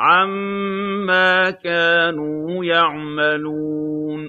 عَمَّا كَانُوا يَعْمَلُونَ